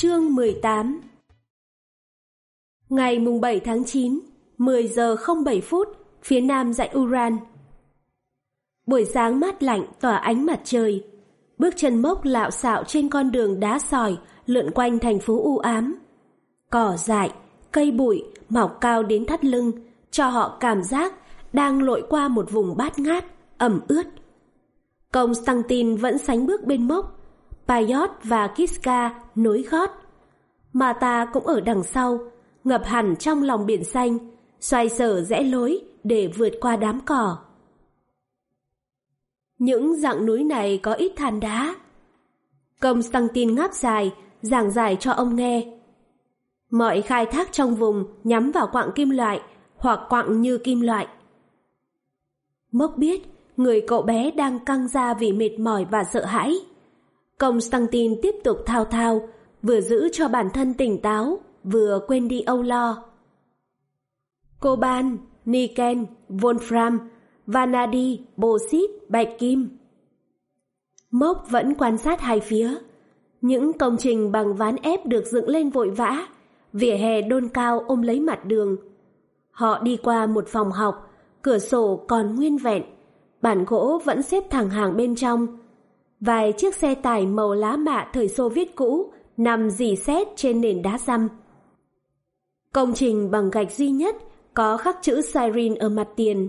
Chương 18 Ngày mùng 7 tháng 9, 10 giờ 07 phút, phía nam dãy Uran. Buổi sáng mát lạnh tỏa ánh mặt trời. Bước chân mốc lạo xạo trên con đường đá sỏi lượn quanh thành phố u ám. Cỏ dại, cây bụi mọc cao đến thắt lưng, cho họ cảm giác đang lội qua một vùng bát ngát, ẩm ướt. Công Stantin vẫn sánh bước bên mốc, Payot và Kiska nối gót. Mà ta cũng ở đằng sau, ngập hẳn trong lòng biển xanh, xoay sở rẽ lối để vượt qua đám cỏ. Những dạng núi này có ít than đá. Công Stantin ngáp dài, giảng giải cho ông nghe. Mọi khai thác trong vùng nhắm vào quặng kim loại hoặc quặng như kim loại. Mốc biết người cậu bé đang căng ra vì mệt mỏi và sợ hãi. Constantine tiếp tục thao thao, vừa giữ cho bản thân tỉnh táo, vừa quên đi âu lo. Coban, Niken, Wolfram, Vanadi, Bauxit, Bạch Kim. Mốc vẫn quan sát hai phía. Những công trình bằng ván ép được dựng lên vội vã, vỉa hè đôn cao ôm lấy mặt đường. Họ đi qua một phòng học, cửa sổ còn nguyên vẹn, bản gỗ vẫn xếp thẳng hàng bên trong. Vài chiếc xe tải màu lá mạ thời Xô Viết cũ nằm dì xét trên nền đá răm. Công trình bằng gạch duy nhất có khắc chữ Siren ở mặt tiền.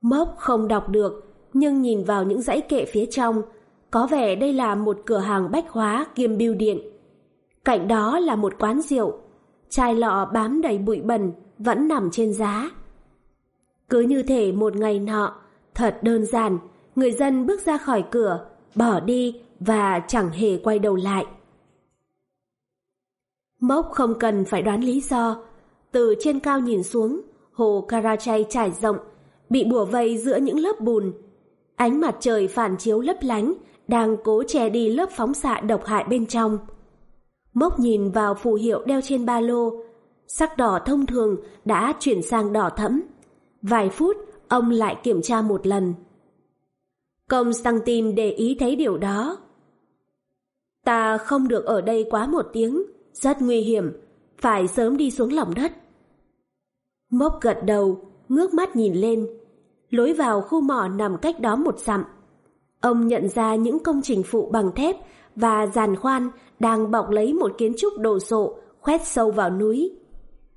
Mốc không đọc được, nhưng nhìn vào những dãy kệ phía trong, có vẻ đây là một cửa hàng bách hóa kiêm bưu điện. Cạnh đó là một quán rượu, chai lọ bám đầy bụi bẩn vẫn nằm trên giá. Cứ như thể một ngày nọ, thật đơn giản, người dân bước ra khỏi cửa, bỏ đi và chẳng hề quay đầu lại. Mốc không cần phải đoán lý do. Từ trên cao nhìn xuống, hồ Karachay trải rộng, bị bủa vây giữa những lớp bùn. Ánh mặt trời phản chiếu lấp lánh, đang cố che đi lớp phóng xạ độc hại bên trong. Mốc nhìn vào phù hiệu đeo trên ba lô, sắc đỏ thông thường đã chuyển sang đỏ thẫm. Vài phút, ông lại kiểm tra một lần. Công Constantine để ý thấy điều đó. Ta không được ở đây quá một tiếng, rất nguy hiểm, phải sớm đi xuống lòng đất. Mốc gật đầu, ngước mắt nhìn lên. Lối vào khu mỏ nằm cách đó một dặm. Ông nhận ra những công trình phụ bằng thép và giàn khoan đang bọc lấy một kiến trúc đồ sộ khoét sâu vào núi.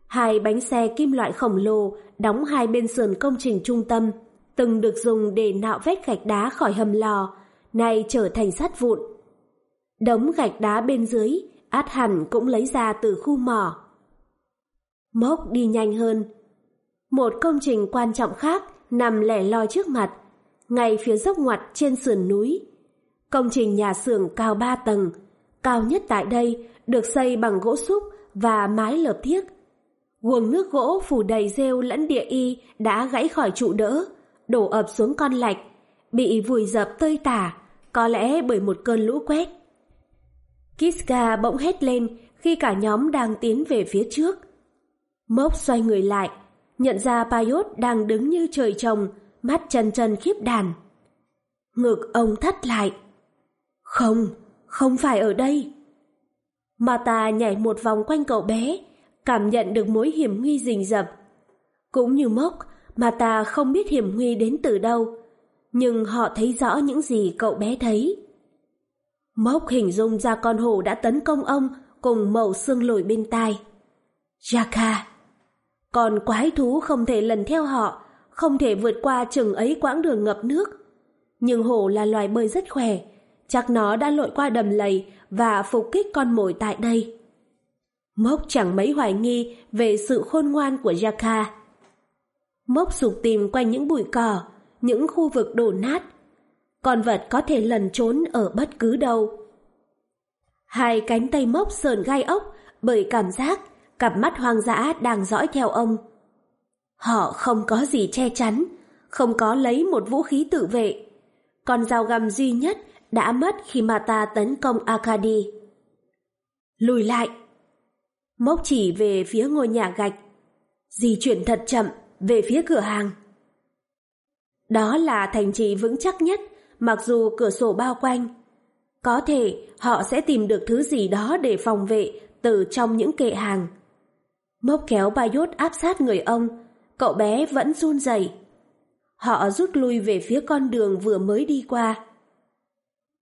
Hai bánh xe kim loại khổng lồ đóng hai bên sườn công trình trung tâm, từng được dùng để nạo vét gạch đá khỏi hầm lò, nay trở thành sắt vụn. Đống gạch đá bên dưới, át hẳn cũng lấy ra từ khu mỏ. Mốc đi nhanh hơn. Một công trình quan trọng khác nằm lẻ loi trước mặt, ngay phía dốc ngoặt trên sườn núi. Công trình nhà xưởng cao ba tầng, cao nhất tại đây được xây bằng gỗ xúc và mái lợp thiếc. Guồng nước gỗ phủ đầy rêu lẫn địa y đã gãy khỏi trụ đỡ, đổ ập xuống con lạch, bị vùi dập tơi tả, có lẽ bởi một cơn lũ quét. Kiska bỗng hét lên khi cả nhóm đang tiến về phía trước. Mốc xoay người lại, nhận ra Paiốt đang đứng như trời trồng, mắt chân chân khiếp đàn. Ngực ông thắt lại. Không, không phải ở đây. Mata nhảy một vòng quanh cậu bé, cảm nhận được mối hiểm nguy rình rập. Cũng như Mốc, Mata không biết hiểm nguy đến từ đâu, nhưng họ thấy rõ những gì cậu bé thấy. Mốc hình dung ra con hổ đã tấn công ông cùng mẩu xương lồi bên tai. Jaka! Còn quái thú không thể lần theo họ, không thể vượt qua chừng ấy quãng đường ngập nước. Nhưng hổ là loài bơi rất khỏe, chắc nó đã lội qua đầm lầy và phục kích con mồi tại đây. Mốc chẳng mấy hoài nghi về sự khôn ngoan của Jaka. Mốc sụp tìm quanh những bụi cỏ, những khu vực đổ nát. Con vật có thể lần trốn ở bất cứ đâu. Hai cánh tay mốc sờn gai ốc bởi cảm giác cặp mắt hoang dã đang dõi theo ông. Họ không có gì che chắn, không có lấy một vũ khí tự vệ. Con dao găm duy nhất đã mất khi mà ta tấn công Akadi. Lùi lại! Mốc chỉ về phía ngôi nhà gạch. Di chuyển thật chậm về phía cửa hàng. Đó là thành trì vững chắc nhất, mặc dù cửa sổ bao quanh. Có thể họ sẽ tìm được thứ gì đó để phòng vệ từ trong những kệ hàng. Mốc kéo Bayot áp sát người ông, cậu bé vẫn run rẩy. Họ rút lui về phía con đường vừa mới đi qua.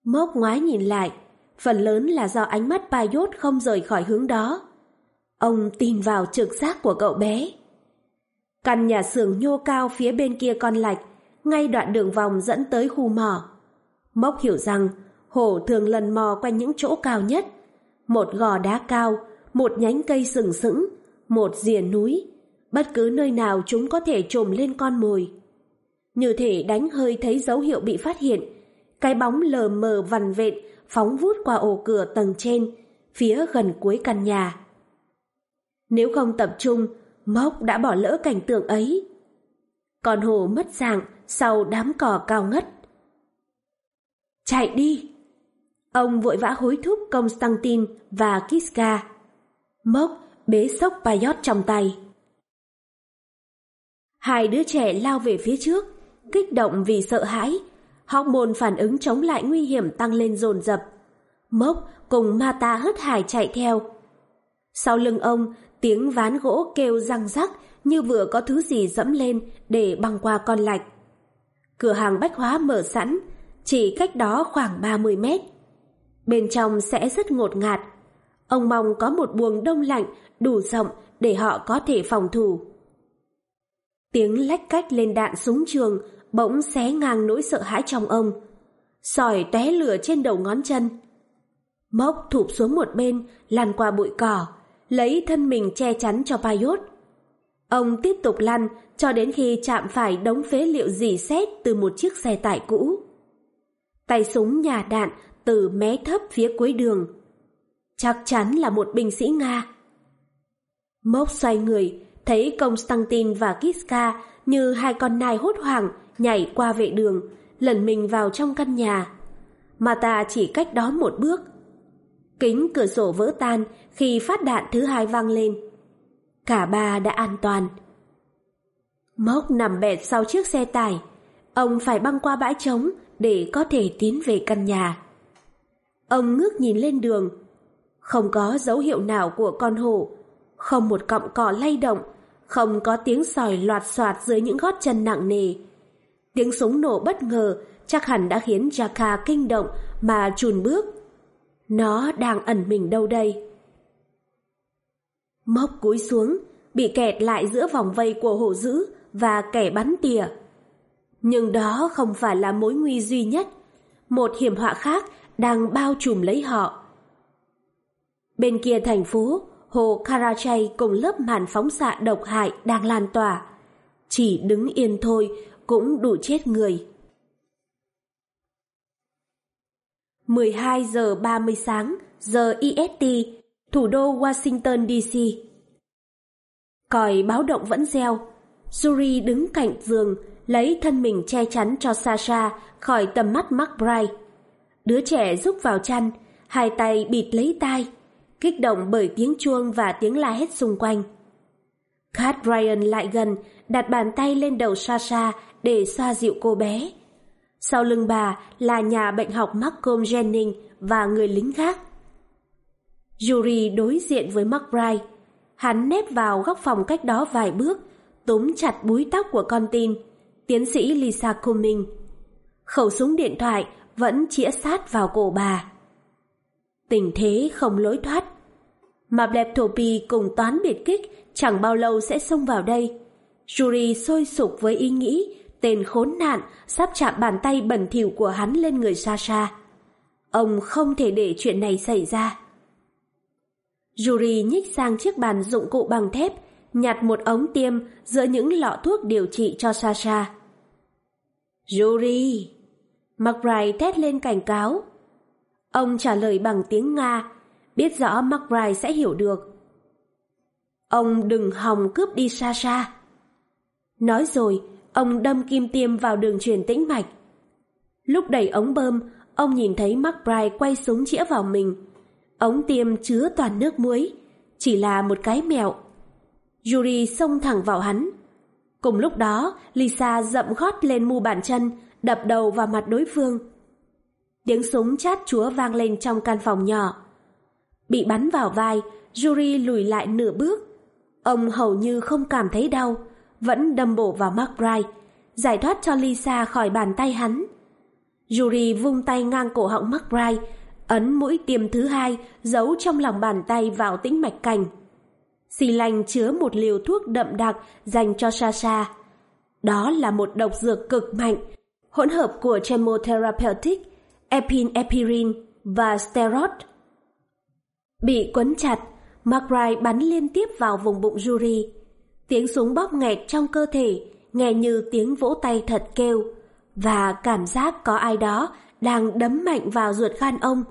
Mốc ngoái nhìn lại, phần lớn là do ánh mắt Bayot không rời khỏi hướng đó. Ông tin vào trực giác của cậu bé. Căn nhà xưởng nhô cao phía bên kia con lạch, ngay đoạn đường vòng dẫn tới khu mỏ. Mốc hiểu rằng hổ thường lần mò quanh những chỗ cao nhất. Một gò đá cao, một nhánh cây sừng sững, một rìa núi. Bất cứ nơi nào chúng có thể trồm lên con mồi. Như thể đánh hơi thấy dấu hiệu bị phát hiện, cái bóng lờ mờ vằn vện phóng vút qua ổ cửa tầng trên, phía gần cuối căn nhà. Nếu không tập trung, Mốc đã bỏ lỡ cảnh tượng ấy. Con hồ mất dạng sau đám cỏ cao ngất. Chạy đi! Ông vội vã hối thúc Constantine và Kiska. Mốc bế sốc Payot trong tay. Hai đứa trẻ lao về phía trước, kích động vì sợ hãi. Hormone phản ứng chống lại nguy hiểm tăng lên dồn dập. Mốc cùng Mata hất hải chạy theo. Sau lưng ông, tiếng ván gỗ kêu răng rắc như vừa có thứ gì dẫm lên để băng qua con lạch. Cửa hàng bách hóa mở sẵn, chỉ cách đó khoảng 30 mét. Bên trong sẽ rất ngột ngạt. Ông mong có một buồng đông lạnh đủ rộng để họ có thể phòng thủ. Tiếng lách cách lên đạn súng trường bỗng xé ngang nỗi sợ hãi trong ông. Sỏi té lửa trên đầu ngón chân. Mốc thụp xuống một bên, lăn qua bụi cỏ, lấy thân mình che chắn cho Paiốt. Ông tiếp tục lăn cho đến khi chạm phải đống phế liệu dì xét từ một chiếc xe tải cũ. Tay súng nhà đạn từ mé thấp phía cuối đường. Chắc chắn là một binh sĩ Nga. Mốc xoay người, thấy Constantine và Kiska như hai con nai hốt hoảng nhảy qua vệ đường, lẩn mình vào trong căn nhà. Mà ta chỉ cách đó một bước. Kính cửa sổ vỡ tan khi phát đạn thứ hai vang lên. Cả ba đã an toàn. Mốc nằm bẹt sau chiếc xe tải. Ông phải băng qua bãi trống để có thể tiến về căn nhà. Ông ngước nhìn lên đường. Không có dấu hiệu nào của con hổ. Không một cọng cỏ lay động. Không có tiếng sỏi loạt soạt dưới những gót chân nặng nề. Tiếng súng nổ bất ngờ chắc hẳn đã khiến Jaka kinh động mà chùn bước. Nó đang ẩn mình đâu đây? Mốc cúi xuống, bị kẹt lại giữa vòng vây của hổ dữ và kẻ bắn tỉa. Nhưng đó không phải là mối nguy duy nhất. Một hiểm họa khác đang bao trùm lấy họ. Bên kia thành phố, hồ Karachay cùng lớp màn phóng xạ độc hại đang lan tỏa. Chỉ đứng yên thôi cũng đủ chết người. 12 giờ 30 sáng, giờ EST, thủ đô Washington DC. Còi báo động vẫn reo. Yuri đứng cạnh giường, lấy thân mình che chắn cho Sasha khỏi tầm mắt McBride. Đứa trẻ rúc vào chăn, hai tay bịt lấy tai, kích động bởi tiếng chuông và tiếng la hét xung quanh. Kat Ryan lại gần, đặt bàn tay lên đầu Sasha để xoa dịu cô bé. Sau lưng bà là nhà bệnh học Malcolm Jennings và người lính khác. Yuri đối diện với McBride. Hắn nép vào góc phòng cách đó vài bước, túm chặt búi tóc của con tin, tiến sĩ Lisa Cumming. Khẩu súng điện thoại vẫn chĩa sát vào cổ bà. Tình thế không lối thoát. Mà pì cùng toán biệt kích chẳng bao lâu sẽ xông vào đây. Yuri sôi sục với ý nghĩ tên khốn nạn sắp chạm bàn tay bẩn thỉu của hắn lên người Sasha. Ông không thể để chuyện này xảy ra. Yuri nhích sang chiếc bàn dụng cụ bằng thép, nhặt một ống tiêm giữa những lọ thuốc điều trị cho Sasha. Yuri! McBride thét lên cảnh cáo. Ông trả lời bằng tiếng Nga, biết rõ McBride sẽ hiểu được. Ông đừng hòng cướp đi Sasha. Nói rồi, ông đâm kim tiêm vào đường truyền tĩnh mạch. Lúc đẩy ống bơm, ông nhìn thấy McBride quay súng chĩa vào mình. Ống tiêm chứa toàn nước muối, chỉ là một cái mẹo. Yuri xông thẳng vào hắn. Cùng lúc đó, Lisa dậm gót lên mu bàn chân, đập đầu vào mặt đối phương. Tiếng súng chát chúa vang lên trong căn phòng nhỏ. Bị bắn vào vai, Yuri lùi lại nửa bước. Ông hầu như không cảm thấy đau, vẫn đâm bổ vào McBride, giải thoát cho Lisa khỏi bàn tay hắn. Yuri vung tay ngang cổ họng McBride, ấn mũi tiêm thứ hai giấu trong lòng bàn tay vào tĩnh mạch cành. Xì lành chứa một liều thuốc đậm đặc dành cho Sasha. Đó là một độc dược cực mạnh, hỗn hợp của chemotherapeutic, epinephrine và steroid. Bị quấn chặt, McBride bắn liên tiếp vào vùng bụng Yuri. Tiếng súng bóp nghẹt trong cơ thể, nghe như tiếng vỗ tay thật kêu, và cảm giác có ai đó đang đấm mạnh vào ruột gan ông.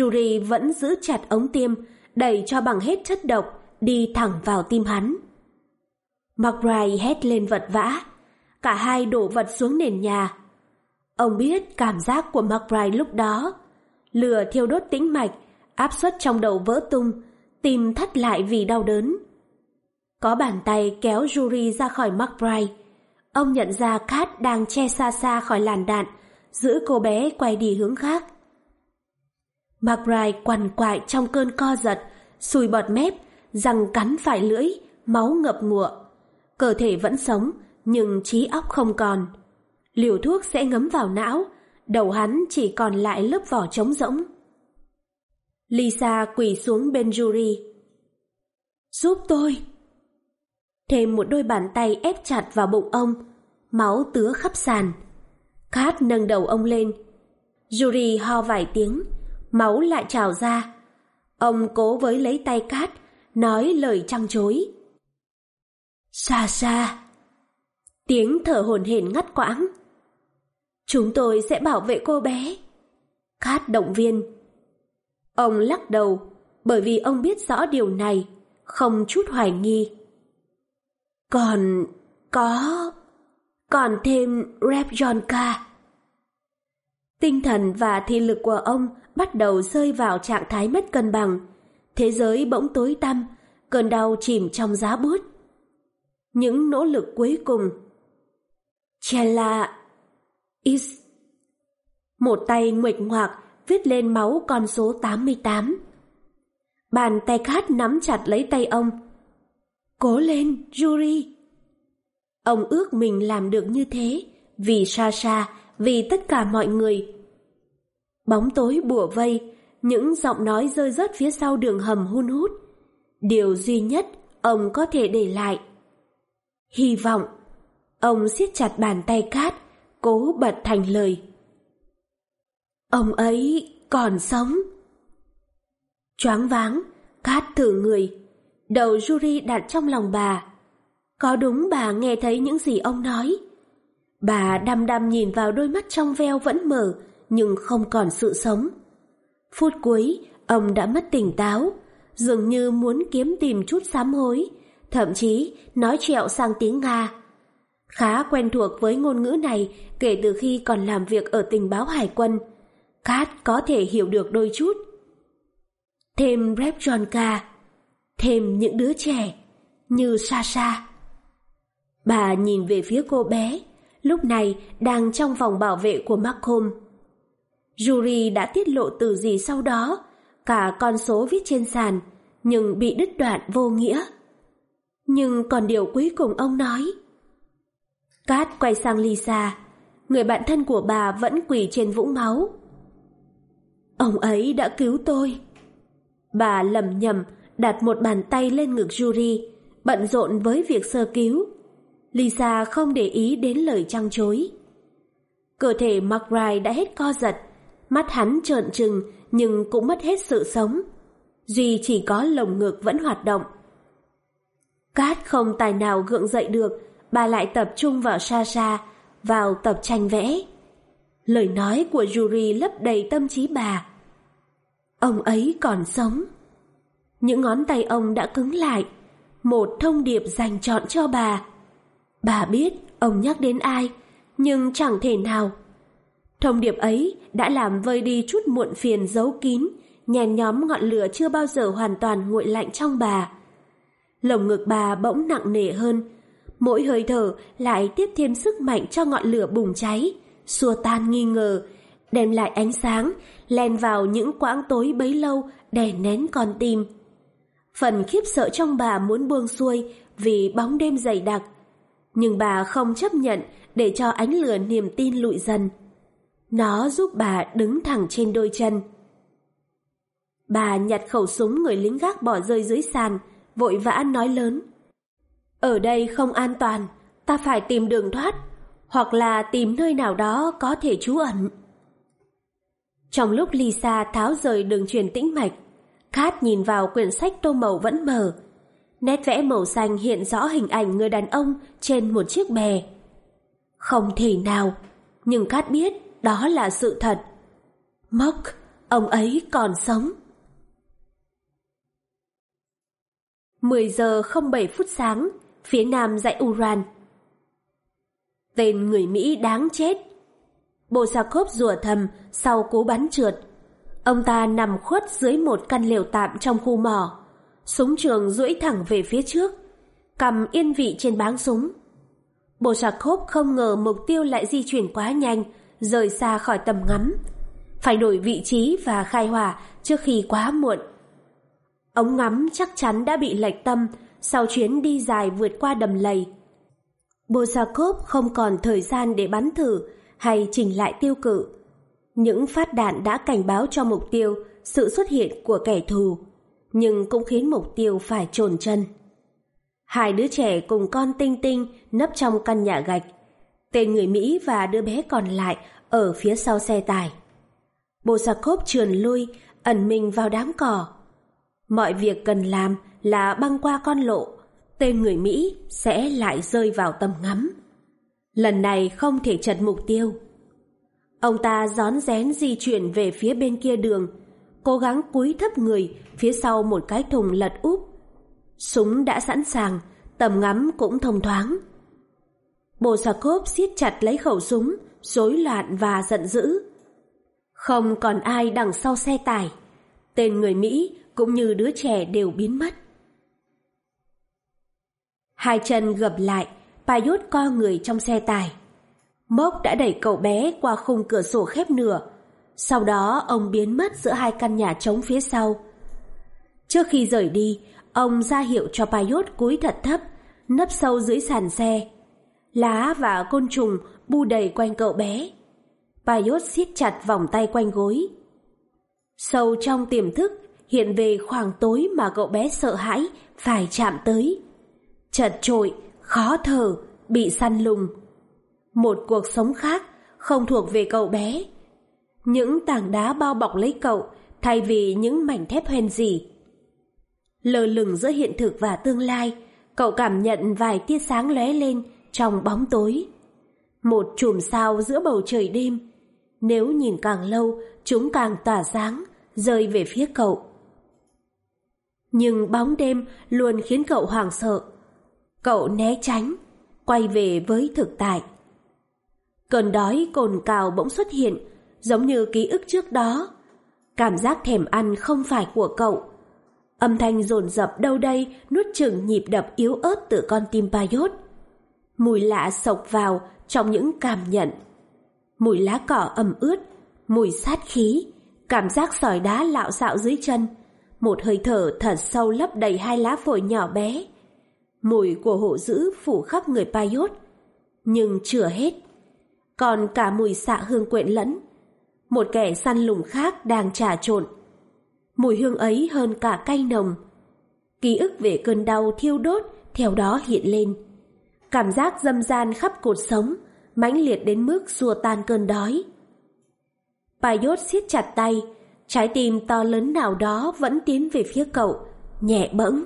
Yuri vẫn giữ chặt ống tiêm, đẩy cho bằng hết chất độc, đi thẳng vào tim hắn. McBride hét lên vật vã, cả hai đổ vật xuống nền nhà. Ông biết cảm giác của McBride lúc đó. Lửa thiêu đốt tĩnh mạch, áp suất trong đầu vỡ tung, tim thắt lại vì đau đớn. Có bàn tay kéo Yuri ra khỏi McBride. Ông nhận ra Kat đang che xa xa khỏi làn đạn, giữ cô bé quay đi hướng khác. McBride quằn quại trong cơn co giật, sùi bọt mép, răng cắn phải lưỡi, máu ngập ngụa. Cơ thể vẫn sống, nhưng trí óc không còn. Liều thuốc sẽ ngấm vào não, đầu hắn chỉ còn lại lớp vỏ trống rỗng. Lisa quỳ xuống bên Yuri. Giúp tôi! Thêm một đôi bàn tay ép chặt vào bụng ông, máu tứa khắp sàn. Cát nâng đầu ông lên. Yuri ho vài tiếng, máu lại trào ra. Ông cố với lấy tay Cát, nói lời trăng chối. Xa xa. Tiếng thở hổn hển ngắt quãng. Chúng tôi sẽ bảo vệ cô bé. Cát động viên. Ông lắc đầu, bởi vì ông biết rõ điều này, không chút hoài nghi. Còn... có... còn thêm Rep Jonka. Tinh thần và thị lực của ông bắt đầu rơi vào trạng thái mất cân bằng. Thế giới bỗng tối tăm, cơn đau chìm trong giá bút. Những nỗ lực cuối cùng. Chella is. Một tay nguệch ngoạc viết lên máu con số 88. Bàn tay khát nắm chặt lấy tay ông. Cố lên, Yuri. Ông ước mình làm được như thế, vì Sasha, vì tất cả mọi người. Bóng tối bùa vây, những giọng nói rơi rớt phía sau đường hầm hun hút. Điều duy nhất ông có thể để lại. Hy vọng, ông siết chặt bàn tay cát, cố bật thành lời. Ông ấy còn sống. Choáng váng, cát thử người, đầu Yuri đặt trong lòng bà. Có đúng bà nghe thấy những gì ông nói. Bà đăm đăm nhìn vào đôi mắt trong veo vẫn mở, nhưng không còn sự sống. Phút cuối, ông đã mất tỉnh táo, dường như muốn kiếm tìm chút sám hối, thậm chí nói trẹo sang tiếng Nga. Khá quen thuộc với ngôn ngữ này kể từ khi còn làm việc ở tình báo hải quân. Kat có thể hiểu được đôi chút. Thêm Rep thêm những đứa trẻ, như Sasha. Bà nhìn về phía cô bé, lúc này đang trong vòng bảo vệ của Malcolm. Yuri đã tiết lộ từ gì sau đó, cả con số viết trên sàn, nhưng bị đứt đoạn vô nghĩa. Nhưng còn điều cuối cùng ông nói. Cát quay sang Lisa, người bạn thân của bà vẫn quỳ trên vũng máu. Ông ấy đã cứu tôi. Bà lầm nhầm đặt một bàn tay lên ngực Yuri, bận rộn với việc sơ cứu. Lisa không để ý đến lời trăng chối. Cơ thể McBride đã hết co giật, mắt hắn trợn trừng nhưng cũng mất hết sự sống. Duy chỉ có lồng ngực vẫn hoạt động. Cát không tài nào gượng dậy được, bà lại tập trung vào Sasha, vào tập tranh vẽ. Lời nói của Yuri lấp đầy tâm trí bà. Ông ấy còn sống. Những ngón tay ông đã cứng lại, một thông điệp dành chọn cho bà. Bà biết ông nhắc đến ai, nhưng chẳng thể nào Thông điệp ấy đã làm vơi đi chút muộn phiền giấu kín, nhèn nhóm ngọn lửa chưa bao giờ hoàn toàn nguội lạnh trong bà. Lồng ngực bà bỗng nặng nề hơn, mỗi hơi thở lại tiếp thêm sức mạnh cho ngọn lửa bùng cháy, xua tan nghi ngờ, đem lại ánh sáng, len vào những quãng tối bấy lâu đè nén con tim. Phần khiếp sợ trong bà muốn buông xuôi vì bóng đêm dày đặc, nhưng bà không chấp nhận để cho ánh lửa niềm tin lụi dần. Nó giúp bà đứng thẳng trên đôi chân. Bà nhặt khẩu súng người lính gác bỏ rơi dưới sàn, vội vã nói lớn. Ở đây không an toàn, ta phải tìm đường thoát, hoặc là tìm nơi nào đó có thể trú ẩn. Trong lúc Lisa tháo rời đường truyền tĩnh mạch, Khát nhìn vào quyển sách tô màu vẫn mờ. Nét vẽ màu xanh hiện rõ hình ảnh người đàn ông trên một chiếc bè. Không thể nào, nhưng Kat biết đó là sự thật. Mốc, ông ấy còn sống. 10 giờ 07 phút sáng, phía nam dãy Uran. Tên người Mỹ đáng chết. Bosakov rủa thầm sau cú bắn trượt. Ông ta nằm khuất dưới một căn lều tạm trong khu mỏ. Súng trường duỗi thẳng về phía trước, cầm yên vị trên báng súng. Bosakov không ngờ mục tiêu lại di chuyển quá nhanh, rời xa khỏi tầm ngắm. Phải đổi vị trí và khai hỏa trước khi quá muộn. Ống ngắm chắc chắn đã bị lệch tâm sau chuyến đi dài vượt qua đầm lầy. Bosakov không còn thời gian để bắn thử hay chỉnh lại tiêu cự. Những phát đạn đã cảnh báo cho mục tiêu sự xuất hiện của kẻ thù, nhưng cũng khiến mục tiêu phải trồn chân. Hai đứa trẻ cùng con Tinh Tinh nấp trong căn nhà gạch. Tên người Mỹ và đứa bé còn lại ở phía sau xe tải. Bosakov trườn lui, ẩn mình vào đám cỏ. Mọi việc cần làm là băng qua con lộ, tên người Mỹ sẽ lại rơi vào tầm ngắm. Lần này không thể chật mục tiêu. Ông ta rón rén di chuyển về phía bên kia đường, cố gắng cúi thấp người phía sau một cái thùng lật úp. Súng đã sẵn sàng, tầm ngắm cũng thông thoáng. Bosakov siết chặt lấy khẩu súng, rối loạn và giận dữ. Không còn ai đằng sau xe tải. Tên người Mỹ cũng như đứa trẻ đều biến mất. Hai chân gập lại, Paiốt co người trong xe tải. Mốc đã đẩy cậu bé qua khung cửa sổ khép nửa. Sau đó ông biến mất giữa hai căn nhà trống phía sau. Trước khi rời đi, ông ra hiệu cho Paiốt cúi thật thấp, nấp sâu dưới sàn xe. Lá và côn trùng bu đầy quanh cậu bé. Paiốt siết chặt vòng tay quanh gối. Sâu trong tiềm thức hiện về khoảng tối mà cậu bé sợ hãi phải chạm tới. Chật trội, khó thở, bị săn lùng. Một cuộc sống khác không thuộc về cậu bé. Những tảng đá bao bọc lấy cậu thay vì những mảnh thép hoen dỉ. Lờ lửng giữa hiện thực và tương lai, cậu cảm nhận vài tia sáng lóe lên trong bóng tối. Một chùm sao giữa bầu trời đêm. Nếu nhìn càng lâu, chúng càng tỏa sáng, rơi về phía cậu. Nhưng bóng đêm luôn khiến cậu hoảng sợ. Cậu né tránh, quay về với thực tại. Cơn đói cồn cào bỗng xuất hiện, giống như ký ức trước đó. Cảm giác thèm ăn không phải của cậu. Âm thanh dồn dập đâu đây nuốt chừng nhịp đập yếu ớt từ con tim Payot. Mùi lạ sộc vào trong những cảm nhận. Mùi lá cỏ ẩm ướt, mùi sát khí, cảm giác sỏi đá lạo xạo dưới chân, một hơi thở thật sâu lấp đầy hai lá phổi nhỏ bé. Mùi của hổ dữ phủ khắp người Payot, nhưng chưa hết. Còn cả mùi xạ hương quyện lẫn. Một kẻ săn lùng khác đang trà trộn. Mùi hương ấy hơn cả cay nồng. Ký ức về cơn đau thiêu đốt theo đó hiện lên. Cảm giác dâm gian khắp cột sống, mãnh liệt đến mức xua tan cơn đói. Paiốt siết chặt tay, Trái tim to lớn nào đó vẫn tiến về phía cậu, nhẹ bẫng.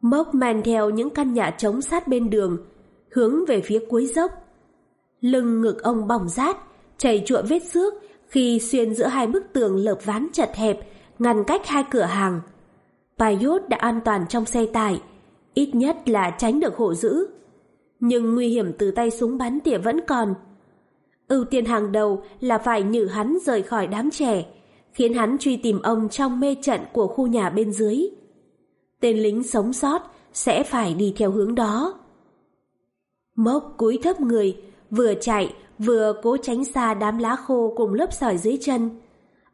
Mốc men theo những căn nhà trống sát bên đường, hướng về phía cuối dốc. Lưng ngực ông bỏng rát, chảy chuộng vết xước khi xuyên giữa hai bức tường lợp ván chật hẹp, ngăn cách hai cửa hàng. Paiốt đã an toàn trong xe tải, ít nhất là tránh được hộ dữ. Nhưng nguy hiểm từ tay súng bắn tỉa vẫn còn ưu tiên hàng đầu là phải nhử hắn rời khỏi đám trẻ, khiến hắn truy tìm ông trong mê trận của khu nhà bên dưới. Tên lính sống sót sẽ phải đi theo hướng đó. Mốc cúi thấp người, vừa chạy vừa cố tránh xa đám lá khô cùng lớp sỏi dưới chân.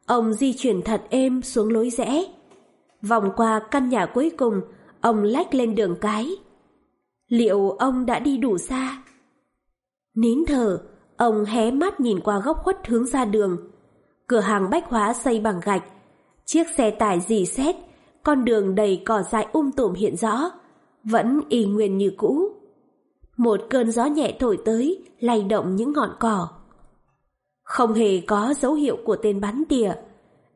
Ông di chuyển thật êm xuống lối rẽ. Vòng qua căn nhà cuối cùng, ông lách lên đường cái. Liệu ông đã đi đủ xa? Nín thở, ông hé mắt nhìn qua góc khuất hướng ra đường. Cửa hàng bách hóa xây bằng gạch. Chiếc xe tải dì xét, con đường đầy cỏ dại um tùm hiện rõ, vẫn y nguyên như cũ. Một cơn gió nhẹ thổi tới, lay động những ngọn cỏ. Không hề có dấu hiệu của tên bắn tỉa.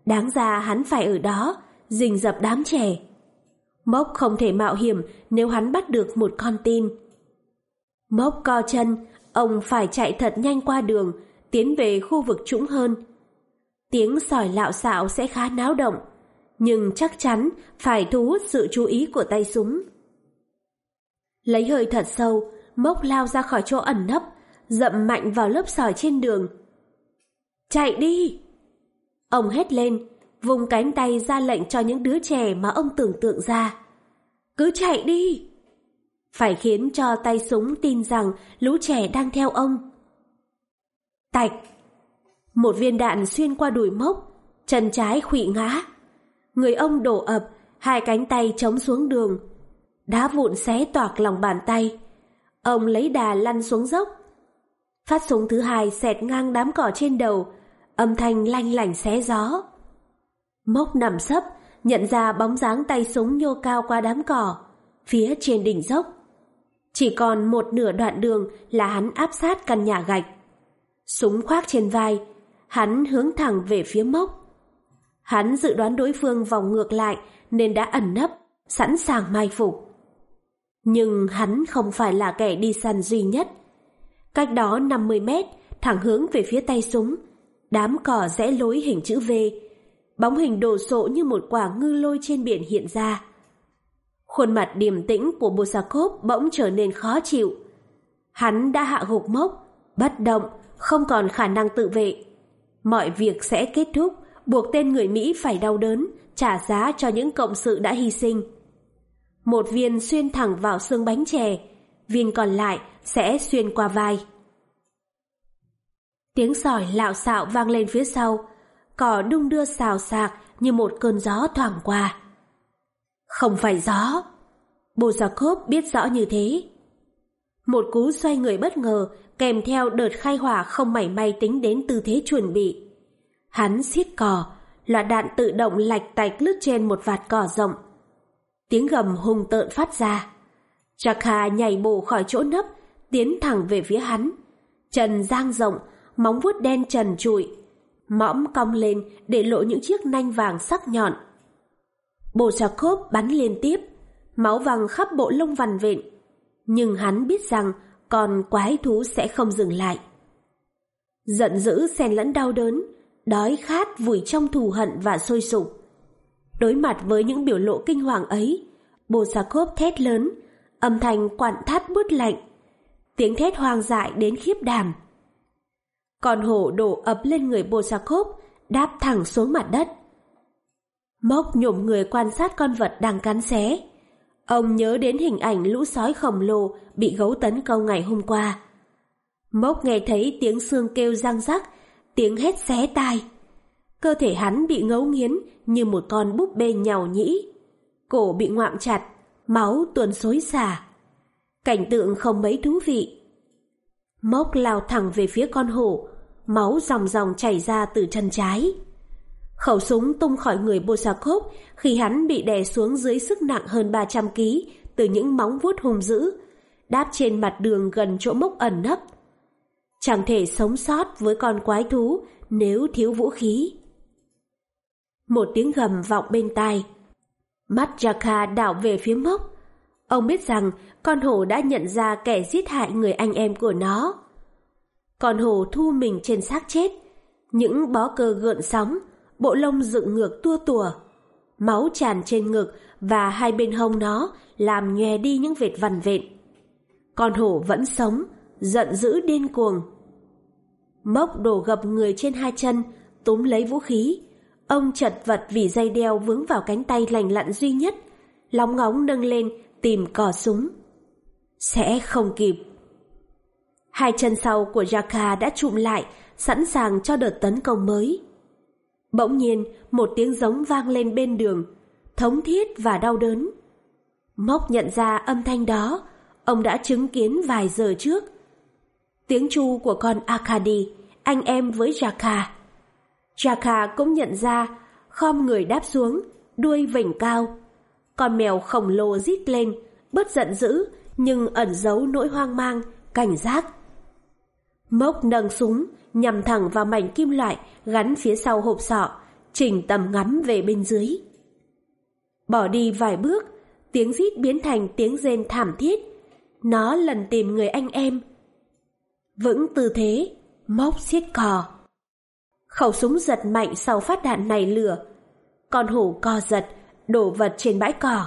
Đáng ra hắn phải ở đó, rình dập đám trẻ. Mốc không thể mạo hiểm nếu hắn bắt được một con tin. Mốc co chân, ông phải chạy thật nhanh qua đường, tiến về khu vực trũng hơn. Tiếng sỏi lạo xạo sẽ khá náo động, nhưng chắc chắn phải thu hút sự chú ý của tay súng. Lấy hơi thật sâu, Mốc lao ra khỏi chỗ ẩn nấp, dậm mạnh vào lớp sỏi trên đường. Chạy đi! Ông hét lên, vùng cánh tay ra lệnh cho những đứa trẻ mà ông tưởng tượng ra. Cứ chạy đi! Phải khiến cho tay súng tin rằng lũ trẻ đang theo ông. Tạch! Một viên đạn xuyên qua đùi mốc, chân trái khụy ngã. Người ông đổ ập, hai cánh tay chống xuống đường. Đá vụn xé toạc lòng bàn tay. Ông lấy đà lăn xuống dốc. Phát súng thứ hai xẹt ngang đám cỏ trên đầu, âm thanh lanh lảnh xé gió. Mốc nằm sấp, nhận ra bóng dáng tay súng nhô cao qua đám cỏ, phía trên đỉnh dốc. Chỉ còn một nửa đoạn đường là hắn áp sát căn nhà gạch. Súng khoác trên vai, hắn hướng thẳng về phía mốc. Hắn dự đoán đối phương vòng ngược lại nên đã ẩn nấp, sẵn sàng mai phục. Nhưng hắn không phải là kẻ đi săn duy nhất. Cách đó 50 mét, thẳng hướng về phía tay súng, đám cỏ rẽ lối hình chữ V. Bóng hình đồ sộ như một quả ngư lôi trên biển hiện ra. Khuôn mặt điềm tĩnh của Bosakov bỗng trở nên khó chịu. Hắn đã hạ gục mốc, bất động, không còn khả năng tự vệ. Mọi việc sẽ kết thúc, buộc tên người Mỹ phải đau đớn, trả giá cho những cộng sự đã hy sinh. Một viên xuyên thẳng vào xương bánh chè, viên còn lại sẽ xuyên qua vai. Tiếng sỏi lạo xạo vang lên phía sau, cỏ đung đưa xào xạc như một cơn gió thoảng qua. Không phải gió. Bozakov biết rõ như thế. Một cú xoay người bất ngờ kèm theo đợt khai hỏa không mảy may tính đến tư thế chuẩn bị. Hắn xiết cò, loạt đạn tự động lạch tạch lướt trên một vạt cỏ rộng. Tiếng gầm hung tợn phát ra. Chaka nhảy bổ khỏi chỗ nấp, tiến thẳng về phía hắn. Trần giang rộng, móng vuốt đen trần trụi, mõm cong lên để lộ những chiếc nanh vàng sắc nhọn. Bồ Sakov bắn liên tiếp, máu vàng khắp bộ lông vằn vện. Nhưng hắn biết rằng con quái thú sẽ không dừng lại. Giận dữ xen lẫn đau đớn, đói khát vùi trong thù hận và sôi sục. Đối mặt với những biểu lộ kinh hoàng ấy, Bồ Sakov thét lớn, âm thanh quặn thắt bút lạnh. Tiếng thét hoang dại đến khiếp đảm. Con hổ đổ ập lên người Bồ Sakov, đáp thẳng xuống mặt đất. Mốc nhổm người quan sát con vật đang cắn xé. Ông nhớ đến hình ảnh lũ sói khổng lồ bị gấu tấn công ngày hôm qua. Mốc nghe thấy tiếng xương kêu răng rắc, tiếng hét xé tai. Cơ thể hắn bị ngấu nghiến như một con búp bê nhàu nhĩ. Cổ bị ngoạm chặt, máu tuôn xối xả. Cảnh tượng không mấy thú vị. Mốc lao thẳng về phía con hổ, máu dòng dòng chảy ra từ chân trái. Khẩu súng tung khỏi người Bosakov khi hắn bị đè xuống dưới sức nặng hơn 300 kg từ những móng vuốt hung dữ, đáp trên mặt đường gần chỗ mốc ẩn nấp. Chẳng thể sống sót với con quái thú nếu thiếu vũ khí. Một tiếng gầm vọng bên tai. Mắt Jaka đảo về phía mốc. Ông biết rằng con hổ đã nhận ra kẻ giết hại người anh em của nó. Con hổ thu mình trên xác chết, những bó cơ gợn sóng, bộ lông dựng ngược tua tùa. Máu tràn trên ngực và hai bên hông nó làm nhòe đi những vệt vằn vện. Con hổ vẫn sống, giận dữ điên cuồng. Mốc đổ gập người trên hai chân, túm lấy vũ khí. Ông chật vật vì dây đeo vướng vào cánh tay lành lặn duy nhất, lóng ngóng nâng lên tìm cò súng. Sẽ không kịp. Hai chân sau của Jaka đã trụm lại, sẵn sàng cho đợt tấn công mới. Bỗng nhiên, một tiếng giống vang lên bên đường, thống thiết và đau đớn. Mốc nhận ra âm thanh đó, ông đã chứng kiến vài giờ trước. Tiếng chu của con Akadi, anh em với Jaka. Chaka cũng nhận ra, khom người đáp xuống, đuôi vểnh cao. Con mèo khổng lồ rít lên, bớt giận dữ, nhưng ẩn giấu nỗi hoang mang, cảnh giác. Mốc nâng súng, nhằm thẳng vào mảnh kim loại gắn phía sau hộp sọ, chỉnh tầm ngắm về bên dưới. Bỏ đi vài bước, tiếng rít biến thành tiếng rên thảm thiết. Nó lần tìm người anh em. Vững tư thế, mốc xiết cò. Khẩu súng giật mạnh sau phát đạn này lửa. Con hổ co giật, đổ vật trên bãi cỏ.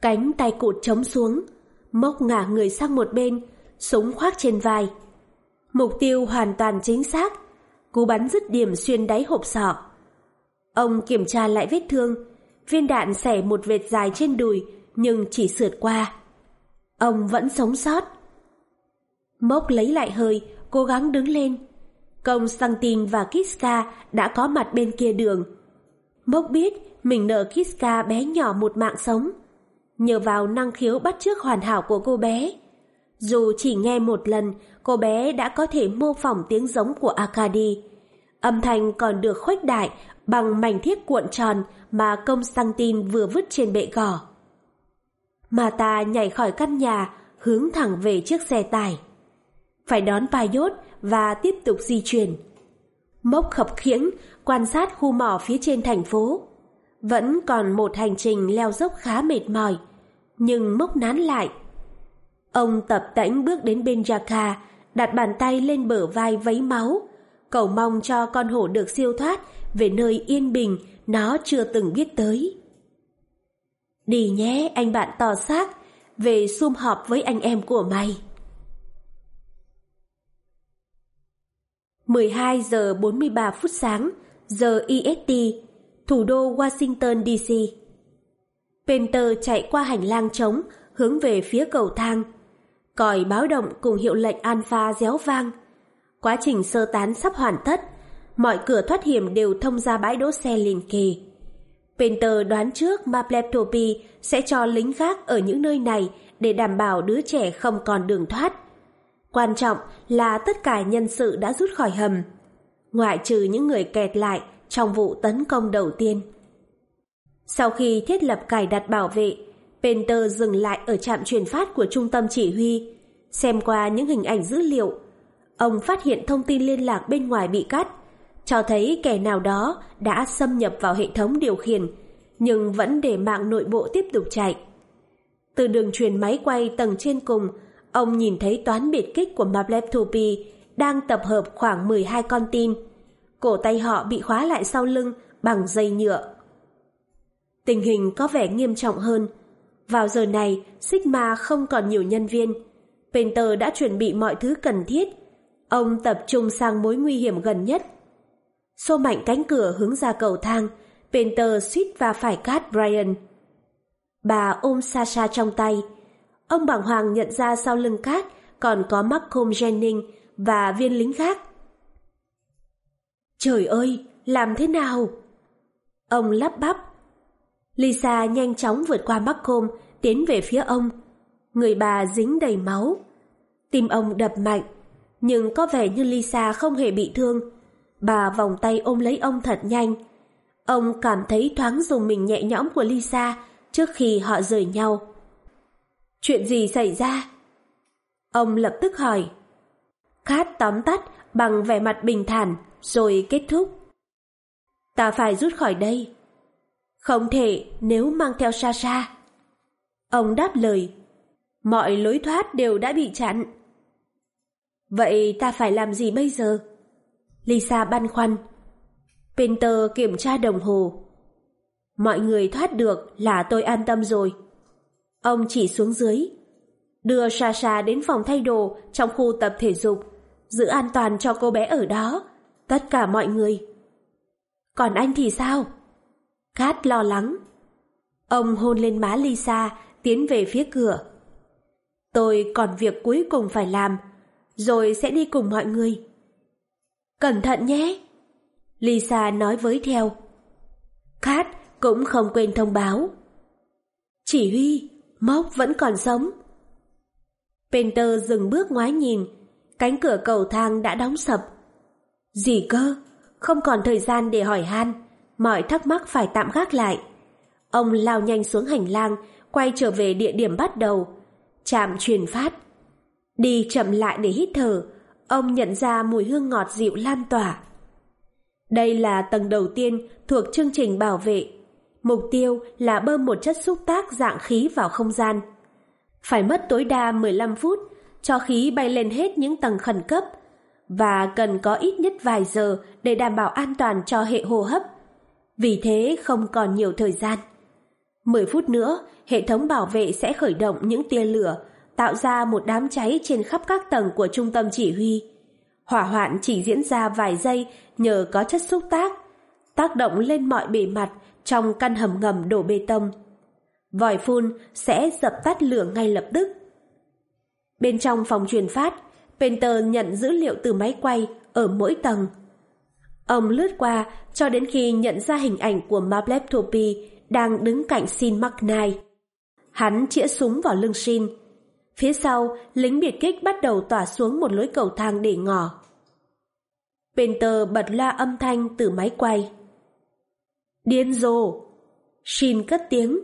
Cánh tay cụt chống xuống, mốc ngả người sang một bên, súng khoác trên vai. Mục tiêu hoàn toàn chính xác, cú bắn dứt điểm xuyên đáy hộp sọ. Ông kiểm tra lại vết thương, viên đạn xẻ một vệt dài trên đùi nhưng chỉ sượt qua. Ông vẫn sống sót. Mốc lấy lại hơi, cố gắng đứng lên. Công Santin và Kiska đã có mặt bên kia đường. Mốc biết mình nợ Kiska bé nhỏ một mạng sống. Nhờ vào năng khiếu bắt chước hoàn hảo của cô bé. Dù chỉ nghe một lần, cô bé đã có thể mô phỏng tiếng giống của Akadi. Âm thanh còn được khuếch đại bằng mảnh thiết cuộn tròn mà công sang tin vừa vứt trên bệ gò. Mà ta nhảy khỏi căn nhà, hướng thẳng về chiếc xe tải. Phải đón Payot và tiếp tục di chuyển. Mốc khập khiễng, quan sát khu mỏ phía trên thành phố. Vẫn còn một hành trình leo dốc khá mệt mỏi, nhưng mốc nán lại. Ông tập tễnh bước đến bên Jaka, đặt bàn tay lên bờ vai vấy máu, cầu mong cho con hổ được siêu thoát về nơi yên bình nó chưa từng biết tới. Đi nhé anh bạn to xác, về sum họp với anh em của mày. 12 giờ 43 phút sáng, giờ EST, thủ đô Washington DC. Penter chạy qua hành lang trống, hướng về phía cầu thang. Còi báo động cùng hiệu lệnh alpha réo vang. Quá trình sơ tán sắp hoàn tất, mọi cửa thoát hiểm đều thông ra bãi đỗ xe liền kề. Penter đoán trước Mapleptopy sẽ cho lính gác ở những nơi này để đảm bảo đứa trẻ không còn đường thoát. Quan trọng là tất cả nhân sự đã rút khỏi hầm, ngoại trừ những người kẹt lại trong vụ tấn công đầu tiên. Sau khi thiết lập cài đặt bảo vệ, Penter dừng lại ở trạm truyền phát của trung tâm chỉ huy, xem qua những hình ảnh dữ liệu. Ông phát hiện thông tin liên lạc bên ngoài bị cắt, cho thấy kẻ nào đó đã xâm nhập vào hệ thống điều khiển, nhưng vẫn để mạng nội bộ tiếp tục chạy. Từ đường truyền máy quay tầng trên cùng, ông nhìn thấy toán biệt kích của Mableptopi đang tập hợp khoảng 12 con tin. Cổ tay họ bị khóa lại sau lưng bằng dây nhựa. Tình hình có vẻ nghiêm trọng hơn. Vào giờ này, Sigma không còn nhiều nhân viên. Painter đã chuẩn bị mọi thứ cần thiết. Ông tập trung sang mối nguy hiểm gần nhất. Xô mạnh cánh cửa hướng ra cầu thang, Painter suýt và phải cát Brian. Bà ôm Sasha trong tay. Ông bảng hoàng nhận ra sau lưng cát còn có Malcolm Jennings và viên lính khác. Trời ơi, làm thế nào? Ông lắp bắp. Lisa nhanh chóng vượt qua Malcolm, tiến về phía ông. Người bà dính đầy máu. Tim ông đập mạnh, nhưng có vẻ như Lisa không hề bị thương. Bà vòng tay ôm lấy ông thật nhanh. Ông cảm thấy thoáng dùng mình nhẹ nhõm của Lisa trước khi họ rời nhau. Chuyện gì xảy ra? Ông lập tức hỏi. Khát tóm tắt bằng vẻ mặt bình thản, rồi kết thúc. Ta phải rút khỏi đây. Không thể nếu mang theo Sasha. Ông đáp lời. Mọi lối thoát đều đã bị chặn. Vậy ta phải làm gì bây giờ? Lisa băn khoăn. pinter kiểm tra đồng hồ. Mọi người thoát được là tôi an tâm rồi. Ông chỉ xuống dưới. Đưa Sasha đến phòng thay đồ trong khu tập thể dục. Giữ an toàn cho cô bé ở đó. Tất cả mọi người. Còn anh thì sao? Cát lo lắng. Ông hôn lên má Lisa, tiến về phía cửa. Tôi còn việc cuối cùng phải làm, rồi sẽ đi cùng mọi người. Cẩn thận nhé! Lisa nói với theo. Kat cũng không quên thông báo. Chỉ huy, Mốc vẫn còn sống. Penter dừng bước ngoái nhìn, cánh cửa cầu thang đã đóng sập. Gì cơ? Không còn thời gian để hỏi han, mọi thắc mắc phải tạm gác lại. Ông lao nhanh xuống hành lang, quay trở về địa điểm bắt đầu, chạm truyền phát. Đi chậm lại để hít thở, ông nhận ra mùi hương ngọt dịu lan tỏa. Đây là tầng đầu tiên thuộc chương trình bảo vệ. Mục tiêu là bơm một chất xúc tác dạng khí vào không gian. Phải mất tối đa 15 phút cho khí bay lên hết những tầng khẩn cấp và cần có ít nhất vài giờ để đảm bảo an toàn cho hệ hô hấp. Vì thế không còn nhiều thời gian. 10 phút nữa, hệ thống bảo vệ sẽ khởi động những tia lửa, tạo ra một đám cháy trên khắp các tầng của trung tâm chỉ huy. Hỏa hoạn chỉ diễn ra vài giây nhờ có chất xúc tác, tác động lên mọi bề mặt trong căn hầm ngầm đổ bê tông. Vòi phun sẽ dập tắt lửa ngay lập tức. Bên trong phòng truyền phát, Penter nhận dữ liệu từ máy quay ở mỗi tầng. Ông lướt qua cho đến khi nhận ra hình ảnh của Mapleptopy đang đứng cạnh Sin McKnight. Hắn chĩa súng vào lưng Sin. Phía sau, lính biệt kích bắt đầu tỏa xuống một lối cầu thang để ngỏ. Penter bật loa âm thanh từ máy quay. Điên rồ! Shin cất tiếng.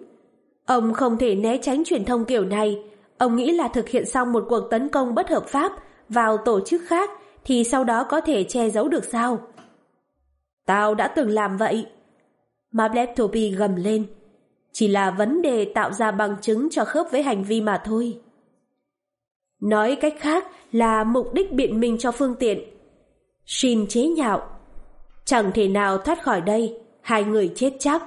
Ông không thể né tránh truyền thông kiểu này. Ông nghĩ là thực hiện xong một cuộc tấn công bất hợp pháp vào tổ chức khác thì sau đó có thể che giấu được sao? Tao đã từng làm vậy. Mablet Toby gầm lên. Chỉ là vấn đề tạo ra bằng chứng cho khớp với hành vi mà thôi. Nói cách khác là mục đích biện minh cho phương tiện. Shin chế nhạo. Chẳng thể nào thoát khỏi đây, hai người chết chắc.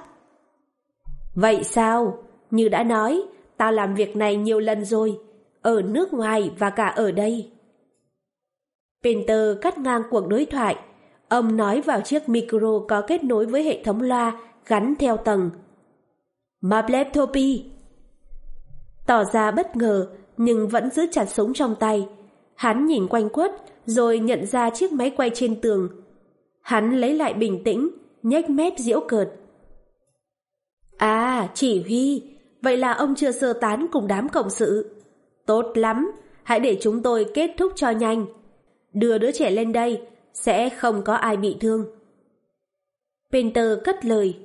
Vậy sao? Như đã nói, tao làm việc này nhiều lần rồi, ở nước ngoài và cả ở đây. Penter cắt ngang cuộc đối thoại. Ông nói vào chiếc micro có kết nối với hệ thống loa gắn theo tầng. Mableptopy Tỏ ra bất ngờ nhưng vẫn giữ chặt súng trong tay. Hắn nhìn quanh quất rồi nhận ra chiếc máy quay trên tường. Hắn lấy lại bình tĩnh, nhếch mép diễu cợt. À, chỉ huy, vậy là ông chưa sơ tán cùng đám cộng sự. Tốt lắm, hãy để chúng tôi kết thúc cho nhanh. Đưa đứa trẻ lên đây, sẽ không có ai bị thương. Penter cất lời.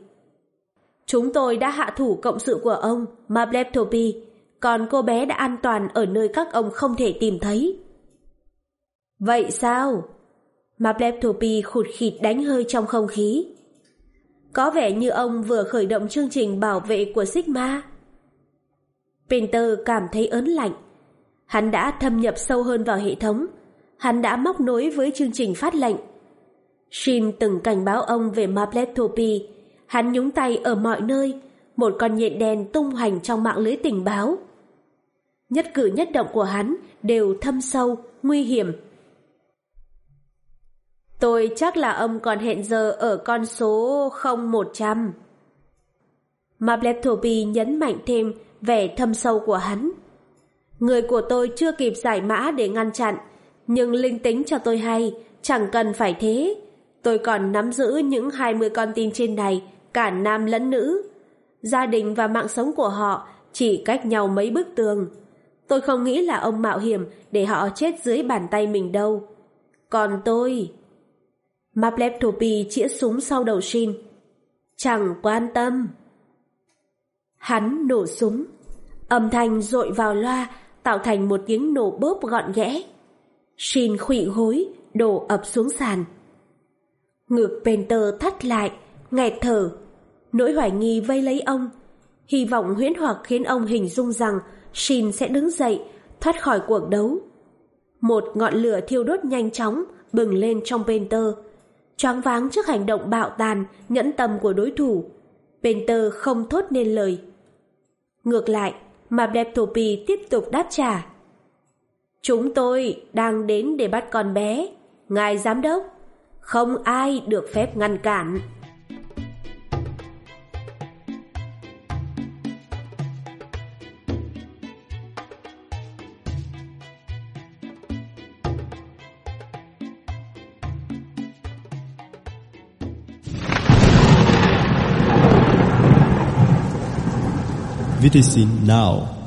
Chúng tôi đã hạ thủ cộng sự của ông, Mableptopi, còn cô bé đã an toàn ở nơi các ông không thể tìm thấy. Vậy sao? Mableptopi khụt khịt đánh hơi trong không khí. Có vẻ như ông vừa khởi động chương trình bảo vệ của Sigma. Penter cảm thấy ớn lạnh. Hắn đã thâm nhập sâu hơn vào hệ thống. Hắn đã móc nối với chương trình phát lệnh. Shin từng cảnh báo ông về Mapletopy. Hắn nhúng tay ở mọi nơi, một con nhện đen tung hoành trong mạng lưới tình báo. Nhất cử nhất động của hắn đều thâm sâu, nguy hiểm. Tôi chắc là ông còn hẹn giờ ở con số 0100. Mapletopy nhấn mạnh thêm vẻ thâm sâu của hắn. Người của tôi chưa kịp giải mã để ngăn chặn, nhưng linh tính cho tôi hay, chẳng cần phải thế. Tôi còn nắm giữ những 20 con tin trên này, cả nam lẫn nữ. Gia đình và mạng sống của họ chỉ cách nhau mấy bức tường. Tôi không nghĩ là ông mạo hiểm để họ chết dưới bàn tay mình đâu. Còn tôi... Mapleptopy chĩa súng sau đầu Shin. Chẳng quan tâm. Hắn nổ súng. Âm thanh rội vào loa tạo thành một tiếng nổ bóp gọn ghẽ. Shin khủy gối, đổ ập xuống sàn. Ngực Penter thắt lại, nghẹt thở. Nỗi hoài nghi vây lấy ông. Hy vọng huyễn hoặc khiến ông hình dung rằng Shin sẽ đứng dậy, thoát khỏi cuộc đấu. Một ngọn lửa thiêu đốt nhanh chóng bừng lên trong Penter. Choáng váng trước hành động bạo tàn, nhẫn tâm của đối thủ. Penter không thốt nên lời. Ngược lại, Mabdeptopi tiếp tục đáp trả. Chúng tôi đang đến để bắt con bé. Ngài giám đốc, không ai được phép ngăn cản. practicing now.